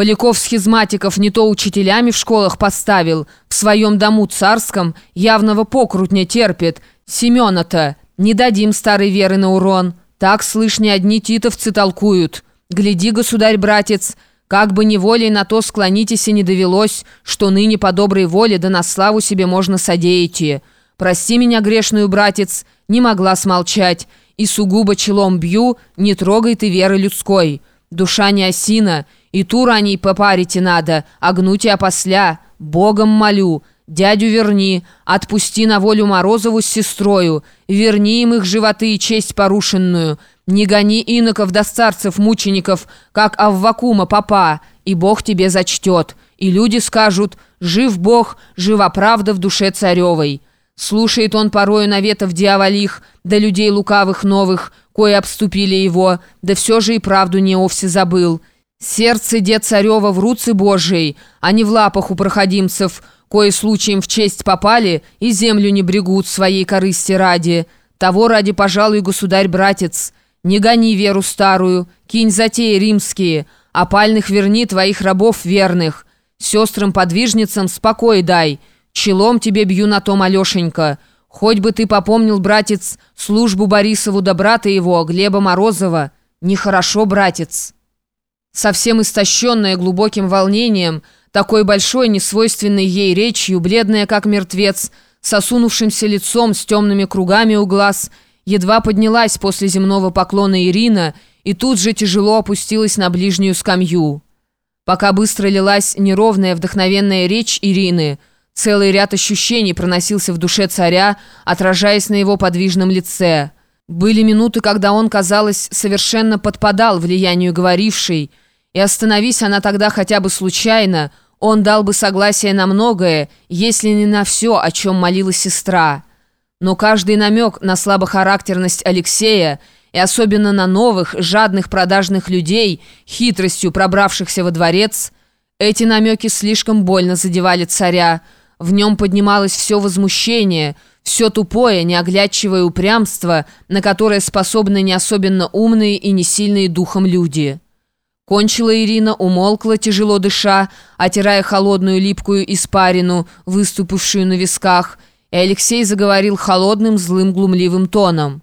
Поляков схизматиков не то учителями в школах поставил, в своем дому царском явного покрутня терпит. Семена-то не дадим старой веры на урон. Так, слышь, не одни титовцы толкуют. Гляди, государь-братец, как бы неволей на то склонитесь и не довелось, что ныне по доброй воле да на славу себе можно содеять. Прости меня, грешную братец, не могла смолчать, и сугубо челом бью, не трогай ты веры людской. Душа не осина, и ту раней попарите надо, а гнуть и опосля. Богом молю, дядю верни, отпусти на волю Морозову с сестрою, верни им их животы и честь порушенную. Не гони иноков да старцев мучеников, как Аввакума папа, и Бог тебе зачтет. И люди скажут «Жив Бог, жива правда в душе царевой». Слушает он порою наветов дьяволих, да людей лукавых новых, кое обступили его, да все же и правду не овсе забыл. Сердце дед царева в руце Божией, а не в лапах у проходимцев, кое случаем в честь попали и землю не брегут своей корысти ради. Того ради, пожалуй, государь-братец. Не гони веру старую, кинь затеи римские, опальных верни твоих рабов верных. Сестрам-подвижницам спокой дай, челом тебе бью на том, Алешенька». Хоть бы ты попомнил, братец, службу Борисову да брата его, Глеба Морозова. Нехорошо, братец». Совсем истощенная глубоким волнением, такой большой, несвойственной ей речью, бледная, как мертвец, с осунувшимся лицом, с темными кругами у глаз, едва поднялась после земного поклона Ирина и тут же тяжело опустилась на ближнюю скамью. Пока быстро лилась неровная вдохновенная речь Ирины – Целый ряд ощущений проносился в душе царя, отражаясь на его подвижном лице. Были минуты, когда он, казалось, совершенно подпадал влиянию говорившей, и остановись она тогда хотя бы случайно, он дал бы согласие на многое, если не на все, о чем молила сестра. Но каждый намек на слабохарактерность Алексея и особенно на новых, жадных продажных людей, хитростью пробравшихся во дворец, эти намеки слишком больно задевали царя, в нем поднималось все возмущение, все тупое, неоглядчивое упрямство, на которое способны не особенно умные и не сильные духом люди. Кончила Ирина, умолкла, тяжело дыша, отирая холодную липкую испарину, выступившую на висках, и Алексей заговорил холодным, злым, глумливым тоном.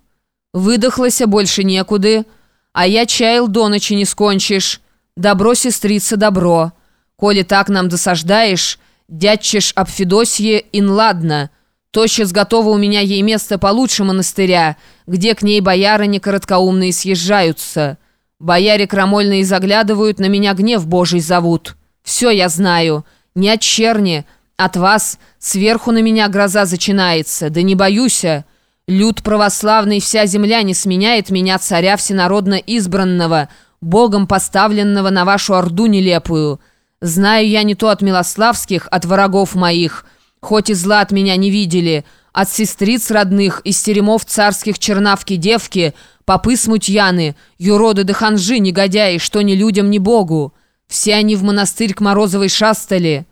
«Выдохлася больше некуды, а я чаял до ночи не скончишь. Добро, сестрица, добро. Коли так нам досаждаешь...» Дядчиш об Федосье инладно. Тощец готова у меня ей место получше монастыря, где к ней боярыни короткоумные съезжаются. Бояре крамольные заглядывают, на меня гнев Божий зовут. Все я знаю. Не от черни, от вас. Сверху на меня гроза зачинается, да не боюся. Люд православный, вся земля не сменяет меня, царя всенародно избранного, Богом поставленного на вашу орду нелепую». Знаю я не то от милославских, от врагов моих, хоть и зла от меня не видели, от сестриц родных, из теремов царских чернавки девки, попы смутьяны, юроды да ханжи, негодяи, что ни людям, ни богу. Все они в монастырь к Морозовой шастали.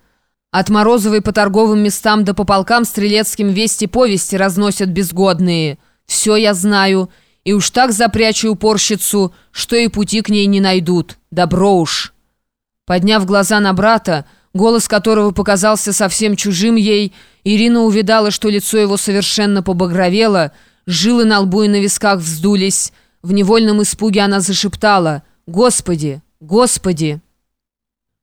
От Морозовой по торговым местам да по полкам стрелецким вести повести разносят безгодные. Все я знаю, и уж так запрячу упорщицу, что и пути к ней не найдут. Добро уж». Подняв глаза на брата, голос которого показался совсем чужим ей, Ирина увидала, что лицо его совершенно побагровело, жилы на лбу и на висках вздулись. В невольном испуге она зашептала «Господи! Господи!»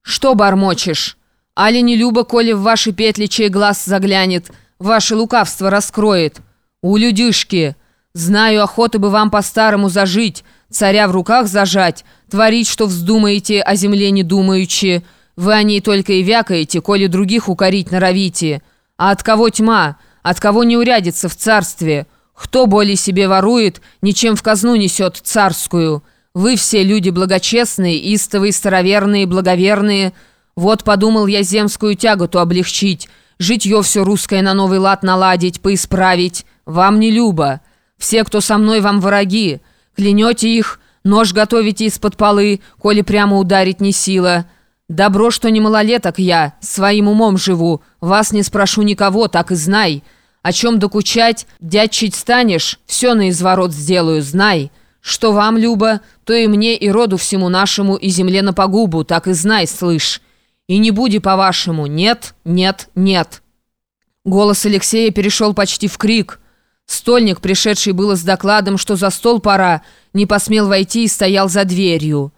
«Что бормочешь? Али не люба, коли в ваши петли чей глаз заглянет, ваше лукавство раскроет? У людишки! Знаю, охота бы вам по-старому зажить, царя в руках зажать, творить, что вздумаете, о земле не думаючи. Вы о ней только и вякаете, коли других укорить норовите. А от кого тьма? От кого не урядится в царстве? Кто более себе ворует, ничем в казну несет царскую? Вы все люди благочестные, истовые, староверные, благоверные. Вот подумал я земскую тяготу облегчить, житье все русское на новый лад наладить, поисправить. Вам не любо. Все, кто со мной, вам враги. Клянете их, нож готовите из-под полы, коли прямо ударить не сила. Добро, что не малолеток я, своим умом живу, вас не спрошу никого, так и знай. О чем докучать, дядчить станешь, все на изворот сделаю, знай. Что вам, Люба, то и мне, и роду всему нашему, и земле на погубу, так и знай, слышь. И не буди по-вашему, нет, нет, нет». Голос Алексея перешел почти в крик. Стольник, пришедший было с докладом, что за стол пора, не посмел войти и стоял за дверью.